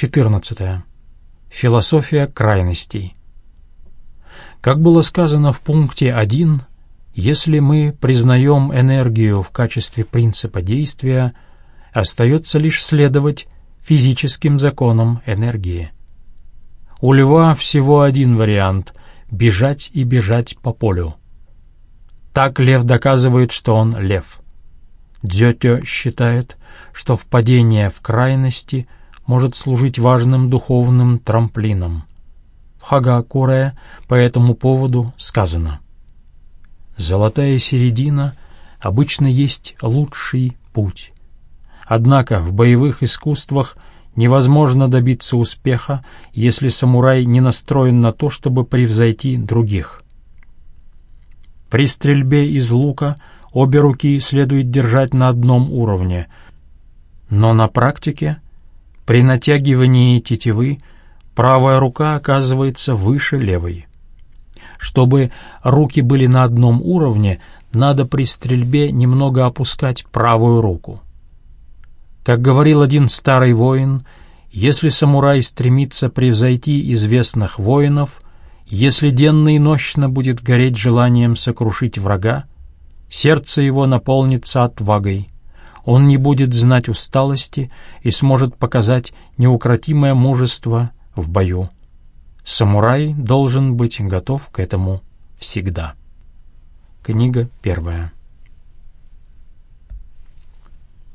14. Философия крайностей. Как было сказано в пункте 1, если мы признаем энергию в качестве принципа действия, остается лишь следовать физическим законам энергии. У льва всего один вариант — бежать и бежать по полю. Так лев доказывает, что он лев. Дзётё считает, что впадение в крайности может служить важным духовным трамплином. В Хагакуре по этому поводу сказано «Золотая середина обычно есть лучший путь». Однако в боевых искусствах невозможно добиться успеха, если самурай не настроен на то, чтобы превзойти других. При стрельбе из лука обе руки следует держать на одном уровне, но на практике при натягивании тетивы правая рука оказывается выше левой. Чтобы руки были на одном уровне, надо при стрельбе немного опускать правую руку. Как говорил один старый воин, если самурай стремится превзойти известных воинов, если денно и нощно будет гореть желанием сокрушить врага, сердце его наполнится отвагой, он не будет знать усталости и сможет показать неукротимое мужество в бою. Самурай должен быть готов к этому всегда. Книга первая.